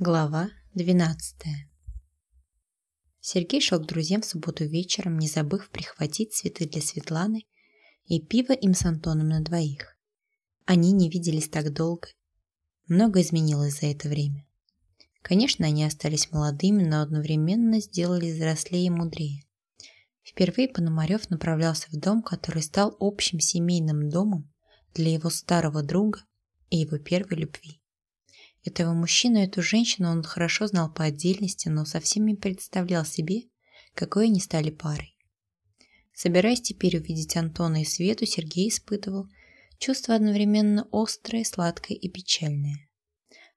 Глава 12 Сергей шел к друзьям в субботу вечером, не забыв прихватить цветы для Светланы и пиво им с Антоном на двоих. Они не виделись так долго. Много изменилось за это время. Конечно, они остались молодыми, но одновременно сделались взрослее и мудрее. Впервые Пономарев направлялся в дом, который стал общим семейным домом для его старого друга и его первой любви. Этого мужчину и эту женщину он хорошо знал по отдельности, но совсем не представлял себе, какой они стали парой. Собираясь теперь увидеть Антона и Свету, Сергей испытывал чувство одновременно острое, сладкое и печальное.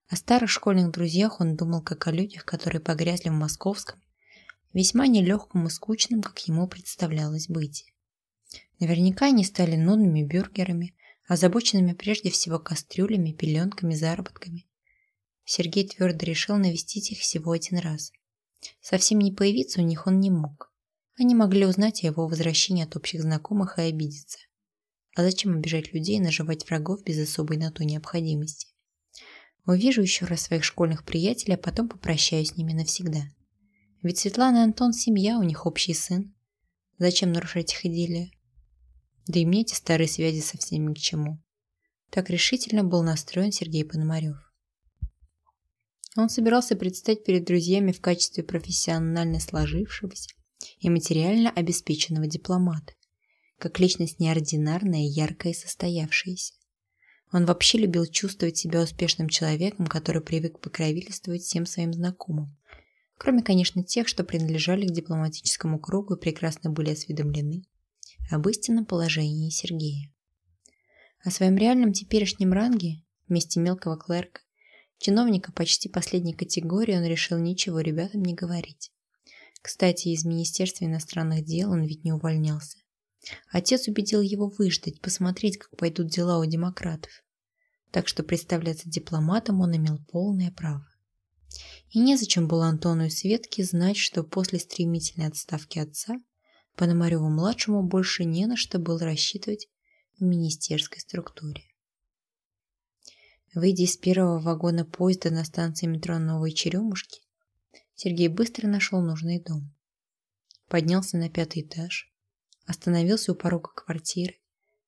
О старых школьных друзьях он думал как о людях, которые погрязли в московском, весьма нелегком и скучном, как ему представлялось быть. Наверняка они стали нудными бюргерами, озабоченными прежде всего кастрюлями, пеленками, заработками. Сергей твердо решил навестить их всего один раз. Совсем не появиться у них он не мог. Они могли узнать о его возвращении от общих знакомых и обидеться. А зачем обижать людей и наживать врагов без особой на то необходимости? Увижу еще раз своих школьных приятелей, а потом попрощаюсь с ними навсегда. Ведь Светлана и Антон – семья, у них общий сын. Зачем нарушать их идиллию? Да и мне эти старые связи совсем ни к чему. Так решительно был настроен Сергей Пономарев. Он собирался предстать перед друзьями в качестве профессионально сложившегося и материально обеспеченного дипломата, как личность неординарная, яркая и состоявшаяся. Он вообще любил чувствовать себя успешным человеком, который привык покровительствовать всем своим знакомым, кроме, конечно, тех, что принадлежали к дипломатическому кругу и прекрасно были осведомлены об истинном положении Сергея. О своем реальном теперешнем ранге, вместе мелкого клерка, Чиновника почти последней категории он решил ничего ребятам не говорить. Кстати, из Министерства иностранных дел он ведь не увольнялся. Отец убедил его выждать, посмотреть, как пойдут дела у демократов. Так что представляться дипломатом он имел полное право. И незачем было Антону и Светке знать, что после стремительной отставки отца Пономареву-младшему больше не на что было рассчитывать в министерской структуре. Выйдя из первого вагона поезда на станции метро Новой Черемушки, Сергей быстро нашел нужный дом. Поднялся на пятый этаж, остановился у порога квартиры,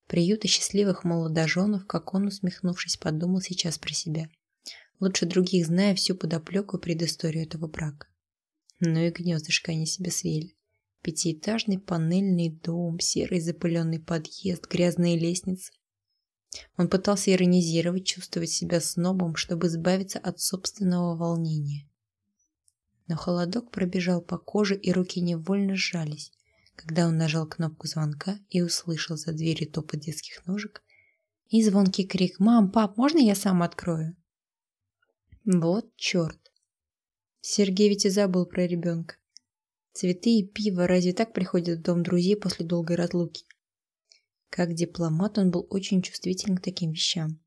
приюта счастливых молодоженов, как он, усмехнувшись, подумал сейчас про себя. Лучше других, зная всю подоплеку и предысторию этого брака. Ну и гнездышко они себе свели. Пятиэтажный панельный дом, серый запыленный подъезд, грязные лестницы. Он пытался иронизировать, чувствовать себя снобом, чтобы избавиться от собственного волнения. Но холодок пробежал по коже, и руки невольно сжались, когда он нажал кнопку звонка и услышал за дверью топот детских ножек и звонкий крик «Мам, пап, можно я сам открою?» Вот черт! Сергей ведь и забыл про ребенка. Цветы и пиво разве так приходят в дом друзей после долгой разлуки? Как дипломат он был очень чувствителен к таким вещам.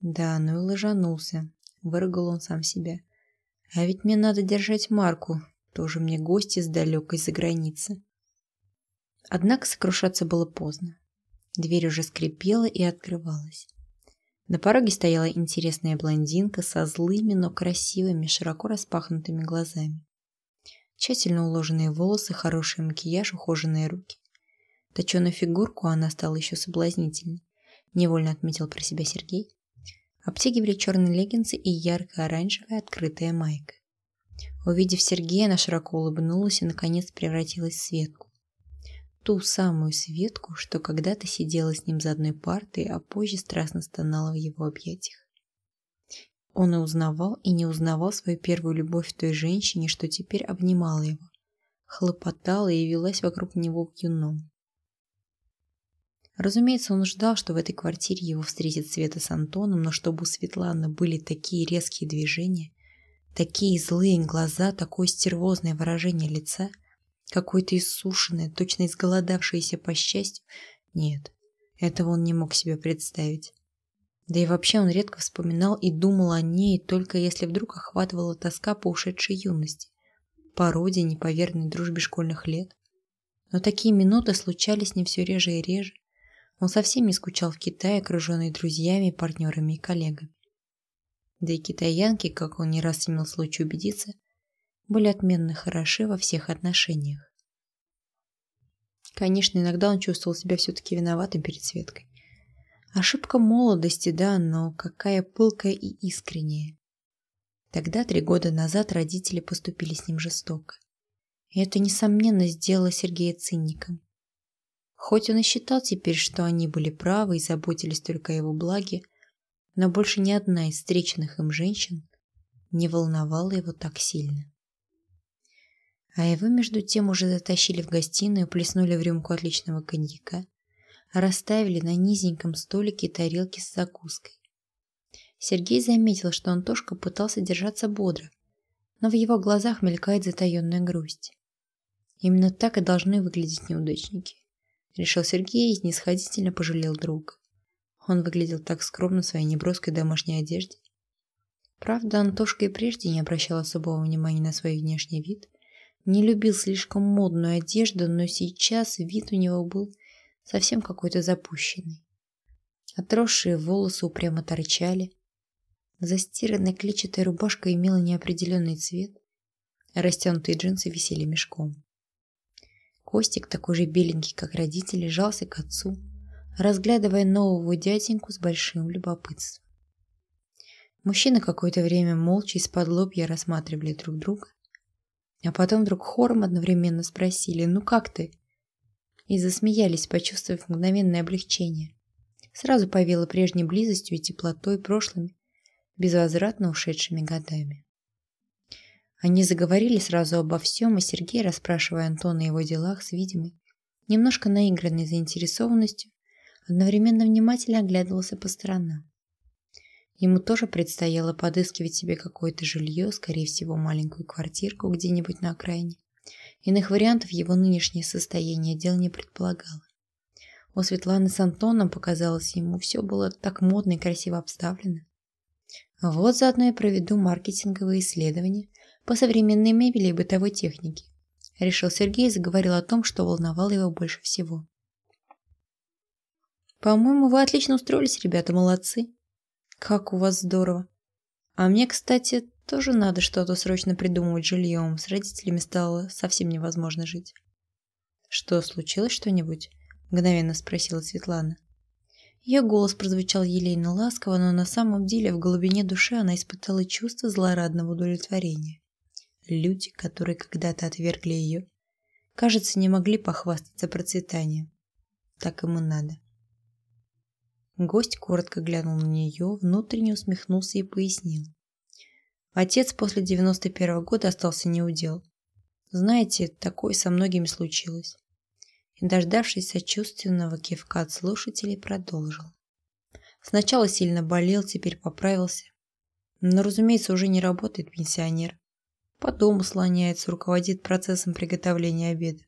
Да, ну и ложанулся. Выругал он сам себя. А ведь мне надо держать марку. Тоже мне гости с далекой за границы. Однако сокрушаться было поздно. Дверь уже скрипела и открывалась. На пороге стояла интересная блондинка со злыми, но красивыми, широко распахнутыми глазами. Тщательно уложенные волосы, хороший макияж, ухоженные руки. Точеную фигурку она стала еще соблазнительней, невольно отметил про себя Сергей. Обтягивали черные леггинсы и ярко-оранжевая открытая майка. Увидев Сергея, она широко улыбнулась и, наконец, превратилась в Светку. Ту самую Светку, что когда-то сидела с ним за одной партой, а позже страстно стонала в его объятиях. Он и узнавал, и не узнавал свою первую любовь в той женщине, что теперь обнимала его, хлопотала и велась вокруг него в юном. Разумеется, он ждал, что в этой квартире его встретит Света с Антоном, но чтобы у Светланы были такие резкие движения, такие злые глаза, такое стервозное выражение лица, какое-то иссушенное, точно изголодавшееся по счастью, нет, этого он не мог себе представить. Да и вообще он редко вспоминал и думал о ней, только если вдруг охватывала тоска по ушедшей юности, по родине, по верной дружбе школьных лет. Но такие минуты случались ним все реже и реже, он совсем не скучал в Китае, окруженный друзьями, партнерами и коллегами. Да и китаянки, как он не раз имел случай убедиться, были отменно хороши во всех отношениях. Конечно, иногда он чувствовал себя все-таки виноватым перед Светкой. Ошибка молодости, да, но какая пылкая и искренняя. Тогда, три года назад, родители поступили с ним жестоко. И это, несомненно, сделало Сергея цинником. Хоть он и считал теперь, что они были правы и заботились только о его благе, но больше ни одна из встреченных им женщин не волновала его так сильно. А его между тем уже затащили в гостиную, плеснули в рюмку отличного коньяка, расставили на низеньком столике тарелки с закуской. Сергей заметил, что Антошка пытался держаться бодро, но в его глазах мелькает затаенная грусть. Именно так и должны выглядеть неудачники решил Сергей и снисходительно пожалел друга. Он выглядел так скромно в своей неброской домашней одежде. Правда, Антошка и прежде не обращал особого внимания на свой внешний вид, не любил слишком модную одежду, но сейчас вид у него был совсем какой-то запущенный. Отросшие волосы упрямо торчали, застиранная клетчатая рубашка имела неопределенный цвет, растянутые джинсы висели мешком. Костик, такой же беленький, как родители, жался к отцу, разглядывая нового дяденьку с большим любопытством. Мужчины какое-то время молча из-под лобья рассматривали друг друга, а потом вдруг хором одновременно спросили «Ну как ты?» и засмеялись, почувствовав мгновенное облегчение. Сразу повело прежней близостью и теплотой прошлыми, безвозвратно ушедшими годами. Они заговорили сразу обо всем, и Сергей, расспрашивая Антона о его делах с видимой, немножко наигранной заинтересованностью, одновременно внимательно оглядывался по сторонам. Ему тоже предстояло подыскивать себе какое-то жилье, скорее всего, маленькую квартирку где-нибудь на окраине. Иных вариантов его нынешнее состояние дел не предполагало. У Светланы с Антоном, показалось ему, все было так модно и красиво обставлено. Вот заодно я проведу маркетинговые исследования по современной мебели и бытовой технике. Решил Сергей и заговорил о том, что волновало его больше всего. «По-моему, вы отлично устроились, ребята, молодцы. Как у вас здорово. А мне, кстати, тоже надо что-то срочно придумывать жильем. С родителями стало совсем невозможно жить». «Что, случилось что-нибудь?» – мгновенно спросила Светлана. Ее голос прозвучал елейно ласково, но на самом деле в глубине души она испытала чувство злорадного удовлетворения. Люди, которые когда-то отвергли ее, кажется, не могли похвастаться процветанием. Так ему надо. Гость коротко глянул на нее, внутренне усмехнулся и пояснил. Отец после 91 -го года остался неудел. Знаете, такое со многими случилось. И, дождавшись сочувственного кивка от слушателей, продолжил. Сначала сильно болел, теперь поправился. Но, разумеется, уже не работает пенсионер. По дому слоняется, руководит процессом приготовления обеда.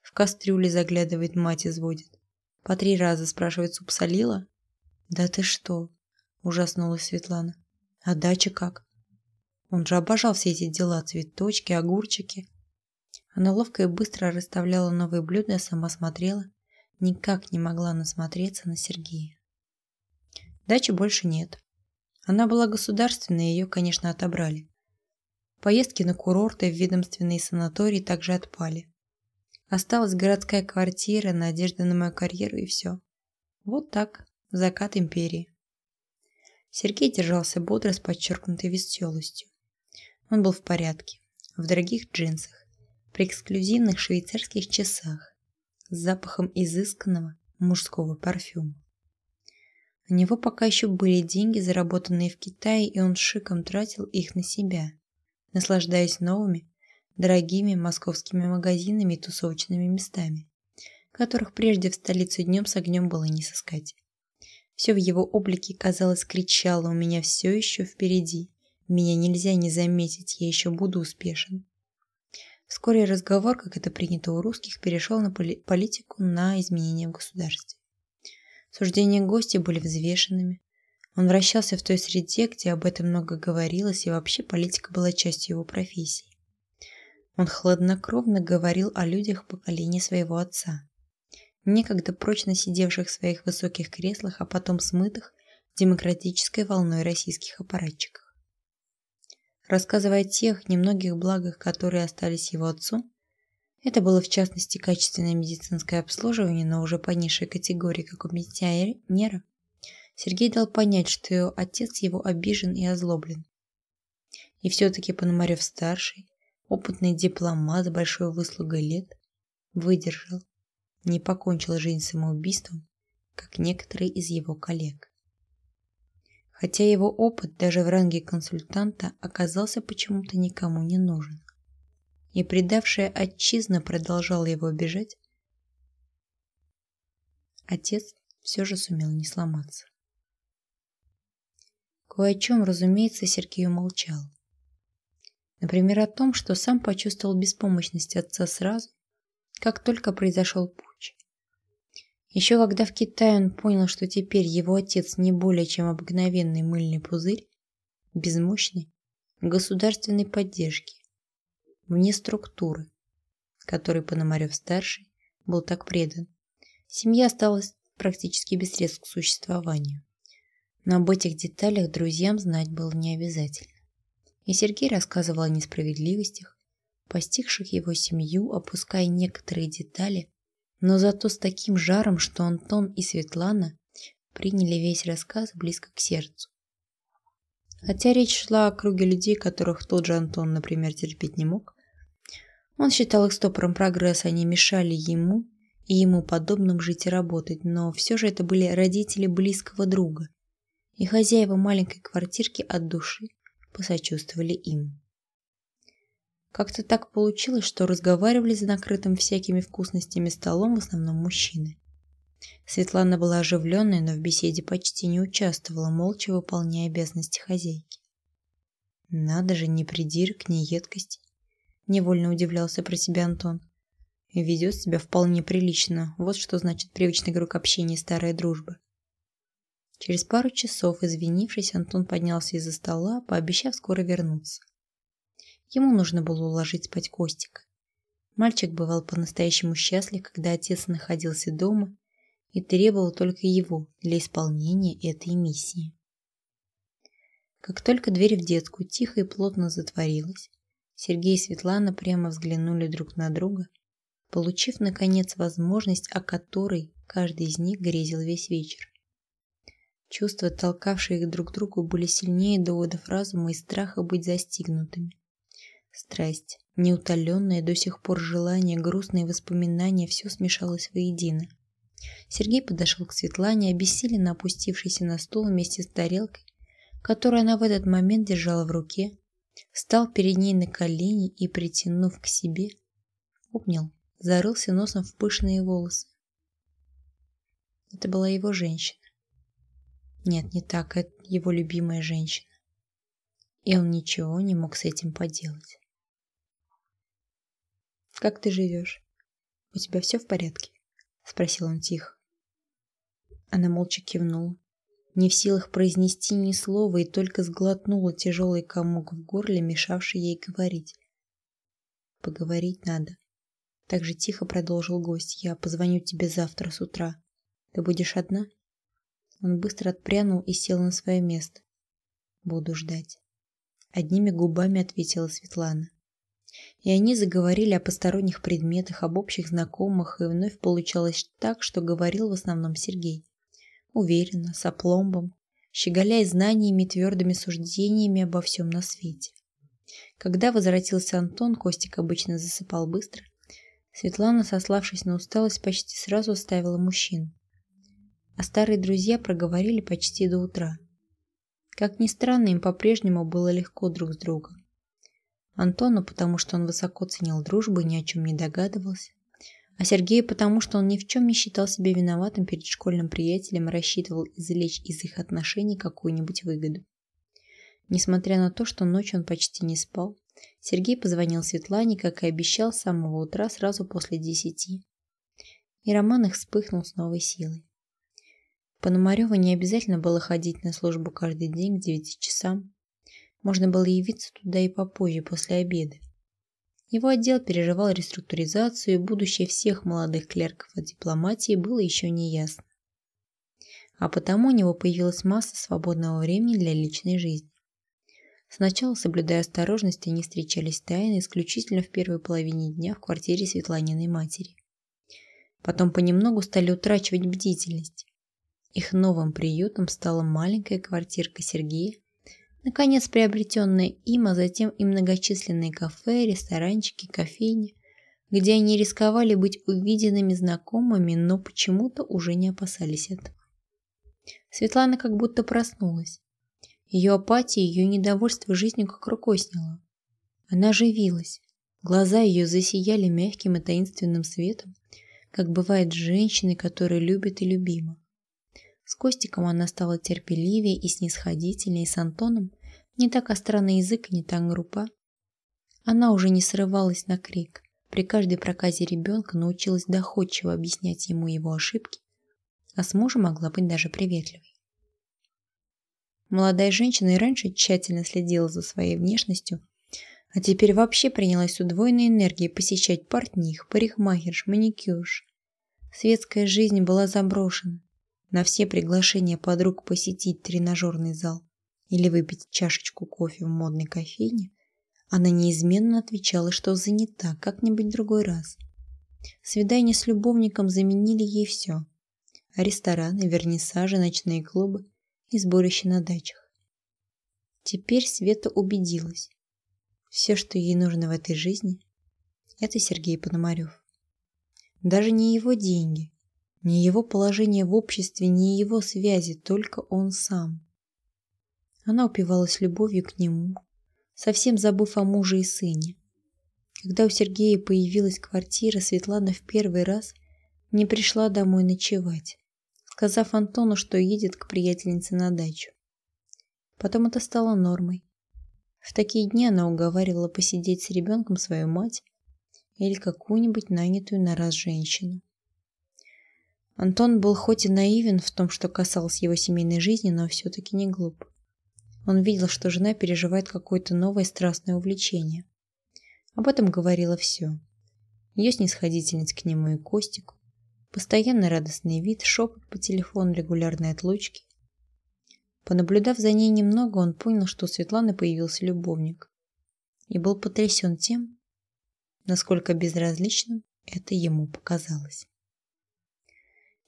В кастрюле заглядывает, мать изводит. По три раза спрашивает, суп солила? Да ты что? Ужаснулась Светлана. А дача как? Он же обожал все эти дела, цветочки, огурчики. Она ловко и быстро расставляла новые блюда, сама смотрела. Никак не могла насмотреться на Сергея. Дачи больше нет. Она была государственной, ее, конечно, отобрали. Поездки на курорты в ведомственные санатории также отпали. Осталась городская квартира, надежда на мою карьеру и все. Вот так, закат империи. Сергей держался бодро с подчеркнутой веселостью. Он был в порядке, в дорогих джинсах, при эксклюзивных швейцарских часах, с запахом изысканного мужского парфюма. У него пока еще были деньги, заработанные в Китае, и он шиком тратил их на себя наслаждаясь новыми, дорогими московскими магазинами и тусовочными местами, которых прежде в столице днем с огнем было не сыскать. Все в его облике, казалось, кричало «У меня все еще впереди! Меня нельзя не заметить, я еще буду успешен!» Вскоре разговор, как это принято у русских, перешел на политику, на изменения в государстве. Суждения гостей были взвешенными, он вращался в той среде, где об этом много говорилось, и вообще политика была частью его профессии. Он хладнокровно говорил о людях поколения своего отца, некогда прочно сидевших в своих высоких креслах, а потом смытых демократической волной российских аппаратчиков. рассказывая о тех немногих благах, которые остались его отцу. Это было в частности качественное медицинское обслуживание, но уже по низшей категории, как у пенсионера. Сергей дал понять, что отец его обижен и озлоблен. И все-таки Пономарев-старший, опытный дипломат с большой выслугой лет, выдержал, не покончил жизнь самоубийством, как некоторые из его коллег. Хотя его опыт даже в ранге консультанта оказался почему-то никому не нужен. И предавшая отчизна продолжала его обижать, отец все же сумел не сломаться. Кое о чем, разумеется, Сергей умолчал. Например, о том, что сам почувствовал беспомощность отца сразу, как только произошел путь. Еще когда в Китае он понял, что теперь его отец не более чем обыкновенный мыльный пузырь, безмощный, государственной поддержки, вне структуры, которой Пономарев-старший был так предан, семья осталась практически без средств к существованию. Но об этих деталях друзьям знать было не обязательно. И Сергей рассказывал о несправедливостях, постигших его семью, опуская некоторые детали, но зато с таким жаром, что Антон и Светлана приняли весь рассказ близко к сердцу. Хотя речь шла о круге людей, которых тот же Антон, например, терпеть не мог, он считал их стопором прогресса, они мешали ему и ему подобным жить и работать, но все же это были родители близкого друга, и хозяева маленькой квартирки от души посочувствовали им. Как-то так получилось, что разговаривали за накрытым всякими вкусностями столом в основном мужчины. Светлана была оживленной, но в беседе почти не участвовала, молча выполняя обязанности хозяйки. Надо же, не придирок, ни едкости. Невольно удивлялся про себя Антон. Ведет себя вполне прилично. Вот что значит привычный круг общения и старая дружба. Через пару часов, извинившись, Антон поднялся из-за стола, пообещав скоро вернуться. Ему нужно было уложить спать Костика. Мальчик бывал по-настоящему счастлив, когда отец находился дома и требовал только его для исполнения этой миссии. Как только дверь в детскую тихо и плотно затворилась, Сергей и Светлана прямо взглянули друг на друга, получив, наконец, возможность, о которой каждый из них грезил весь вечер. Чувства, толкавшие их друг к другу, были сильнее доводов разума и страха быть застигнутыми. Страсть, неутоленное до сих пор желание, грустные воспоминания – все смешалось воедино. Сергей подошел к Светлане, обессиленно опустившейся на стул вместе с тарелкой, которую она в этот момент держала в руке, встал перед ней на колени и, притянув к себе, обнял, зарылся носом в пышные волосы. Это была его женщина. Нет, не так, это его любимая женщина. И он ничего не мог с этим поделать. «Как ты живешь? У тебя все в порядке?» Спросил он тихо. Она молча кивнула, не в силах произнести ни слова и только сглотнула тяжелый комок в горле, мешавший ей говорить. «Поговорить надо», — так же тихо продолжил гость. «Я позвоню тебе завтра с утра. Ты будешь одна?» Он быстро отпрянул и сел на свое место. «Буду ждать». Одними губами ответила Светлана. И они заговорили о посторонних предметах, об общих знакомых, и вновь получалось так, что говорил в основном Сергей. Уверенно, с опломбом, щеголяя знаниями и твердыми суждениями обо всем на свете. Когда возвратился Антон, Костик обычно засыпал быстро. Светлана, сославшись на усталость, почти сразу оставила мужчин а старые друзья проговорили почти до утра. Как ни странно, им по-прежнему было легко друг с другом. Антону, потому что он высоко ценил дружбу и ни о чем не догадывался, а Сергею, потому что он ни в чем не считал себя виноватым перед школьным приятелем и рассчитывал извлечь из их отношений какую-нибудь выгоду. Несмотря на то, что ночью он почти не спал, Сергей позвонил Светлане, как и обещал, с самого утра сразу после десяти. И роман их вспыхнул с новой силой. Пономареву не обязательно было ходить на службу каждый день к девяти часам. Можно было явиться туда и попозже, после обеда. Его отдел переживал реструктуризацию, и будущее всех молодых клерков от дипломатии было еще не ясно. А потому у него появилась масса свободного времени для личной жизни. Сначала, соблюдая осторожность, они встречались тайно исключительно в первой половине дня в квартире Светланиной матери. Потом понемногу стали утрачивать бдительность. Их новым приютом стала маленькая квартирка Сергея, наконец приобретенная им, а затем и многочисленные кафе, ресторанчики, кофейни, где они рисковали быть увиденными знакомыми, но почему-то уже не опасались этого. Светлана как будто проснулась. Ее апатия, ее недовольство жизнью как рукой сняло. Она оживилась. Глаза ее засияли мягким и таинственным светом, как бывает с женщиной, которая любит и любима. С Костиком она стала терпеливее и снисходительнее, с Антоном не так остра на язык не так группа. Она уже не срывалась на крик. При каждой проказе ребенка научилась доходчиво объяснять ему его ошибки, а с мужем могла быть даже приветливой. Молодая женщина и раньше тщательно следила за своей внешностью, а теперь вообще принялась удвоенной энергией посещать портних, парикмахерш, маникюрш. Светская жизнь была заброшена. На все приглашения подруг посетить тренажерный зал или выпить чашечку кофе в модной кофейне, она неизменно отвечала, что занята как-нибудь другой раз. Свидания с любовником заменили ей все. Рестораны, вернисажи, ночные клубы и сборища на дачах. Теперь Света убедилась. Все, что ей нужно в этой жизни, это Сергей Пономарев. Даже не его деньги, не его положение в обществе, не его связи, только он сам. Она упивалась любовью к нему, совсем забыв о муже и сыне. Когда у Сергея появилась квартира, Светлана в первый раз не пришла домой ночевать, сказав Антону, что едет к приятельнице на дачу. Потом это стало нормой. В такие дни она уговаривала посидеть с ребенком свою мать или какую-нибудь нанятую на раз женщину. Антон был хоть и наивен в том, что касалось его семейной жизни, но все-таки не глуп. Он видел, что жена переживает какое-то новое страстное увлечение. Об этом говорило все. Ее снисходительность к нему и Костику, постоянный радостный вид, шепот по телефону, регулярные отлучки. Понаблюдав за ней немного, он понял, что у Светланы появился любовник. И был потрясен тем, насколько безразличным это ему показалось.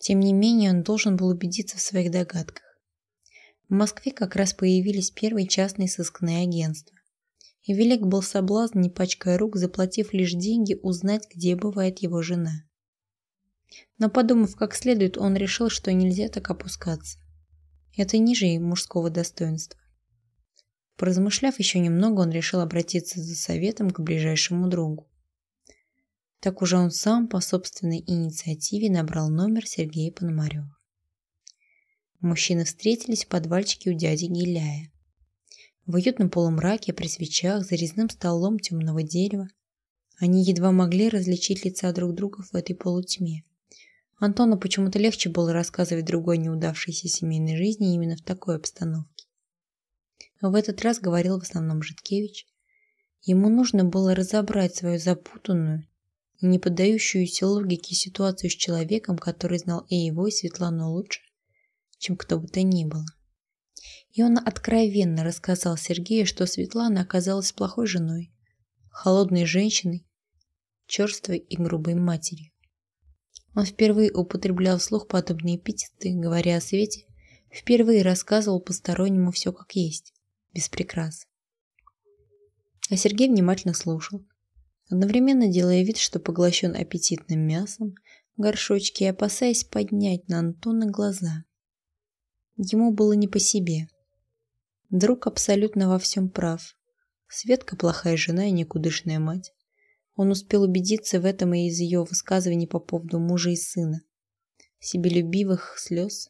Тем не менее, он должен был убедиться в своих догадках. В Москве как раз появились первые частные сыскные агентства. И велик был соблазн, не пачкая рук, заплатив лишь деньги, узнать, где бывает его жена. Но подумав как следует, он решил, что нельзя так опускаться. Это ниже мужского достоинства. Поразмышляв еще немного, он решил обратиться за советом к ближайшему другу. Так уже он сам по собственной инициативе набрал номер Сергея Пономарева. Мужчины встретились в подвальчике у дяди Гиляя. В уютном полумраке, при свечах, за резным столом темного дерева, они едва могли различить лица друг друга в этой полутьме. Антону почему-то легче было рассказывать другой неудавшейся семейной жизни именно в такой обстановке. В этот раз говорил в основном Житкевич. Ему нужно было разобрать свою запутанную не поддающуюся логике ситуацию с человеком, который знал и его, и Светлану лучше, чем кто бы то ни было. И он откровенно рассказал Сергею, что Светлана оказалась плохой женой, холодной женщиной, черствой и грубой матерью. Он впервые употреблял вслух подобные эпитеты, говоря о Свете, впервые рассказывал постороннему все как есть, без прикрас. А Сергей внимательно слушал, одновременно делая вид, что поглощен аппетитным мясом, горшочки и опасаясь поднять на Антона глаза. Ему было не по себе. Друг абсолютно во всем прав. Светка плохая жена и никудышная мать. Он успел убедиться в этом и из ее высказываний по поводу мужа и сына. Себелюбивых слез,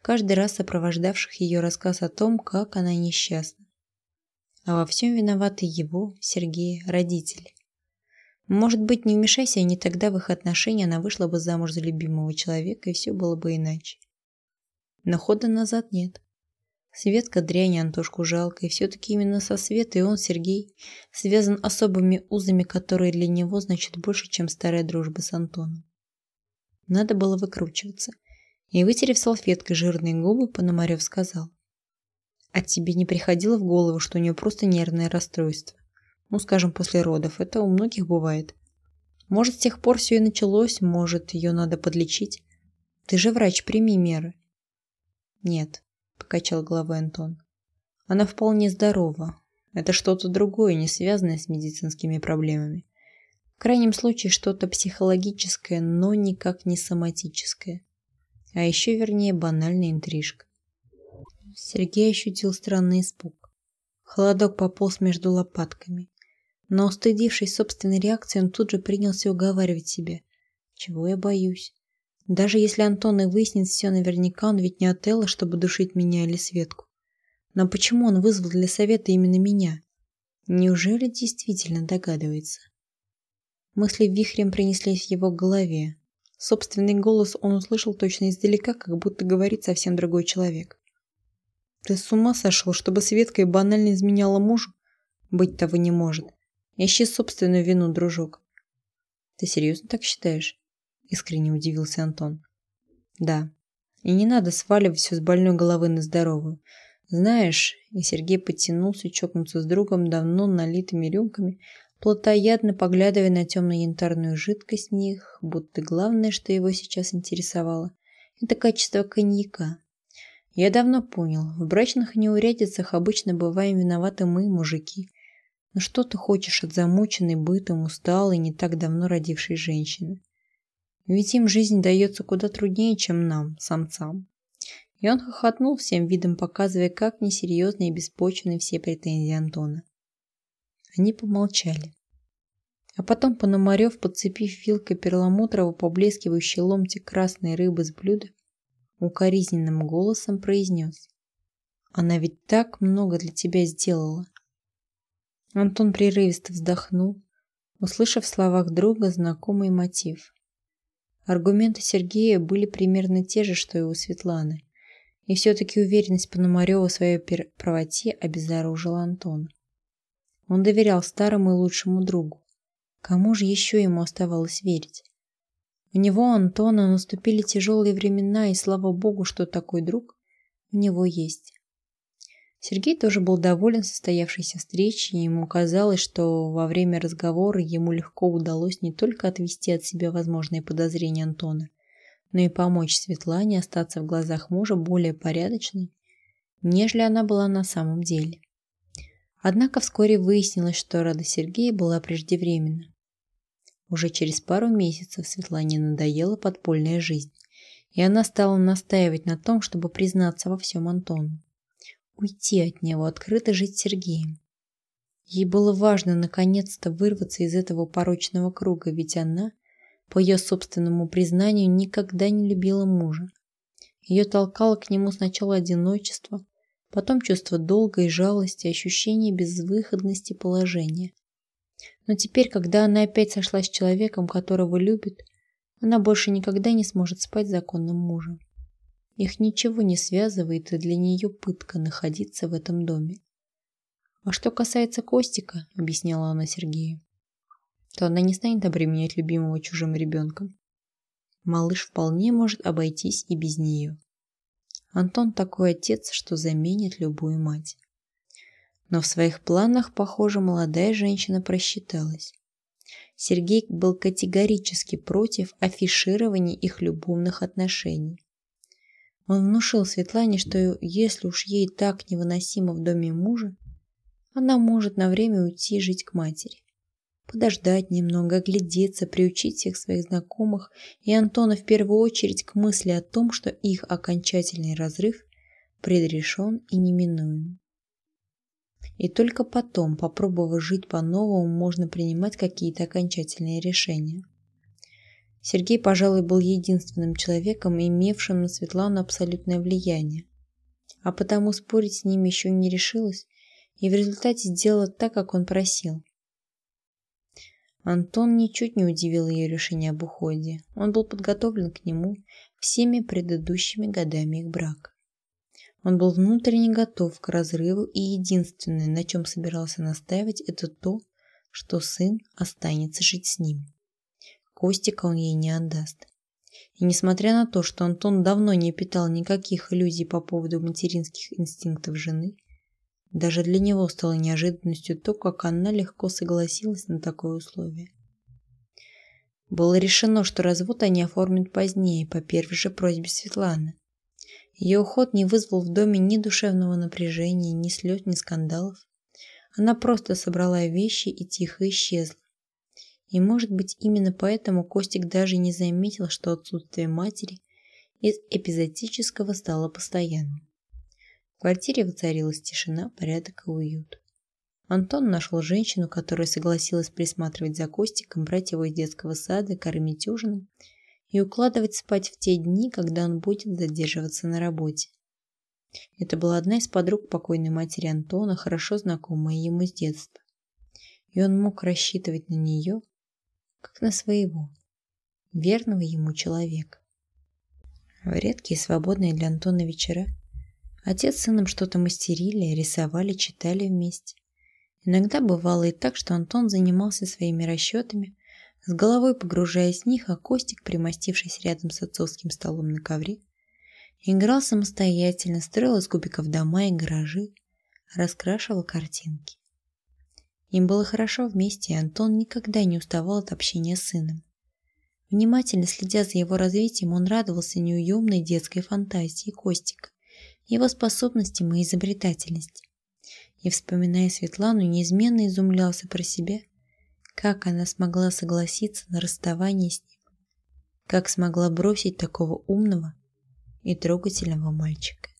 каждый раз сопровождавших ее рассказ о том, как она несчастна. А во всем виноваты его, Сергея, родители. Может быть, не вмешайся они тогда в их отношения, она вышла бы замуж за любимого человека, и все было бы иначе. Но хода назад нет. Светка дрянь Антошку жалко, и все-таки именно со Светой он, Сергей, связан особыми узами, которые для него значат больше, чем старая дружба с Антоном. Надо было выкручиваться. И, вытерев салфеткой жирные губы, Пономарев сказал. А тебе не приходило в голову, что у нее просто нервное расстройство? Ну, скажем, после родов. Это у многих бывает. Может, с тех пор все и началось, может, ее надо подлечить. Ты же врач, прими меры. Нет, покачал головой Антон. Она вполне здорова. Это что-то другое, не связанное с медицинскими проблемами. В крайнем случае что-то психологическое, но никак не соматическое. А еще вернее банальная интрижка. Сергей ощутил странный испуг. Холодок пополз между лопатками. Но, устыдившись собственной реакции, он тут же принялся уговаривать себя. Чего я боюсь? Даже если Антон и выяснит все наверняка, он ведь не Отелло, чтобы душить меня или Светку. Но почему он вызвал для совета именно меня? Неужели действительно догадывается? Мысли вихрем принеслись в его голове. Собственный голос он услышал точно издалека, как будто говорит совсем другой человек. Ты с ума сошел, чтобы Светка и банально изменяла мужу? Быть того не может. Ищи собственную вину, дружок. Ты серьезно так считаешь? Искренне удивился Антон. Да. И не надо сваливать все с больной головы на здоровую. Знаешь, и Сергей подтянулся чокнуться с другом давно налитыми рюмками, плотоядно поглядывая на темно-янтарную жидкость в них, будто главное, что его сейчас интересовало, это качество коньяка. Я давно понял, в брачных неурядицах обычно бываем виноваты мы, мужики. Но что ты хочешь от замученной бытом, усталой, не так давно родившей женщины? Ведь им жизнь дается куда труднее, чем нам, самцам. И он хохотнул всем видом, показывая, как несерьезны и беспочвены все претензии Антона. Они помолчали. А потом Пономарев, подцепив вилкой перламутрово поблескивающий ломтик красной рыбы с блюда, укоризненным голосом произнес. «Она ведь так много для тебя сделала!» Антон прерывисто вздохнул, услышав в словах друга знакомый мотив. Аргументы Сергея были примерно те же, что и у Светланы. И все-таки уверенность Пономарева в своей правоте обезоружила Антона. Он доверял старому и лучшему другу. Кому же еще ему оставалось верить? У него, Антона, наступили тяжелые времена, и слава богу, что такой друг у него есть. Сергей тоже был доволен состоявшейся встречей, ему казалось, что во время разговора ему легко удалось не только отвести от себя возможные подозрения Антона, но и помочь Светлане остаться в глазах мужа более порядочной, нежели она была на самом деле. Однако вскоре выяснилось, что Рада Сергея была преждевременна. Уже через пару месяцев Светлане надоела подпольная жизнь, и она стала настаивать на том, чтобы признаться во всем Антону уйти от него, открыто жить Сергеем. Ей было важно наконец-то вырваться из этого порочного круга, ведь она, по ее собственному признанию, никогда не любила мужа. Ее толкало к нему сначала одиночество, потом чувство долга и жалости, ощущение безвыходности положения. Но теперь, когда она опять сошла с человеком, которого любит, она больше никогда не сможет спать с законным мужем. Их ничего не связывает, и для нее пытка находиться в этом доме. А что касается Костика, объясняла она Сергею, то она не станет обременять любимого чужим ребенком. Малыш вполне может обойтись и без нее. Антон такой отец, что заменит любую мать. Но в своих планах, похоже, молодая женщина просчиталась. Сергей был категорически против афиширования их любовных отношений. Он внушил Светлане, что если уж ей так невыносимо в доме мужа, она может на время уйти жить к матери. Подождать немного, оглядеться, приучить всех своих знакомых и Антона в первую очередь к мысли о том, что их окончательный разрыв предрешен и неминуем. И только потом, попробовав жить по-новому, можно принимать какие-то окончательные решения. Сергей, пожалуй, был единственным человеком, имевшим на Светлану абсолютное влияние. А потому спорить с ним еще не решилась и в результате сделала так, как он просил. Антон ничуть не удивил ее решение об уходе. Он был подготовлен к нему всеми предыдущими годами их брака. Он был внутренне готов к разрыву, и единственное, на чем собирался настаивать, это то, что сын останется жить с ним. Костика он ей не отдаст. И несмотря на то, что Антон давно не питал никаких иллюзий по поводу материнских инстинктов жены, даже для него стало неожиданностью то, как она легко согласилась на такое условие. Было решено, что развод они оформят позднее, по первой же просьбе Светланы. Ее уход не вызвал в доме ни душевного напряжения, ни слез, ни скандалов. Она просто собрала вещи и тихо исчезла. И, может быть, именно поэтому Костик даже не заметил, что отсутствие матери из эпизодического стало постоянным. В квартире воцарилась тишина, порядок и уют. Антон нашел женщину, которая согласилась присматривать за Костиком, брать его из детского сада, кормить ужином и укладывать спать в те дни, когда он будет задерживаться на работе. Это была одна из подруг покойной матери Антона, хорошо знакомая ему с детства. И он мог рассчитывать на нее, как на своего, верного ему человека. В редкие свободные для Антона вечера отец с сыном что-то мастерили, рисовали, читали вместе. Иногда бывало и так, что Антон занимался своими расчетами, с головой погружаясь в них, а Костик, примостившись рядом с отцовским столом на ковре, играл самостоятельно, строил из кубиков дома и гаражи, раскрашивал картинки. Им было хорошо вместе, и Антон никогда не уставал от общения с сыном. Внимательно следя за его развитием, он радовался неуемной детской фантазии Костика, его способностям и изобретательности. И, вспоминая Светлану, неизменно изумлялся про себя, как она смогла согласиться на расставание с ним, как смогла бросить такого умного и трогательного мальчика.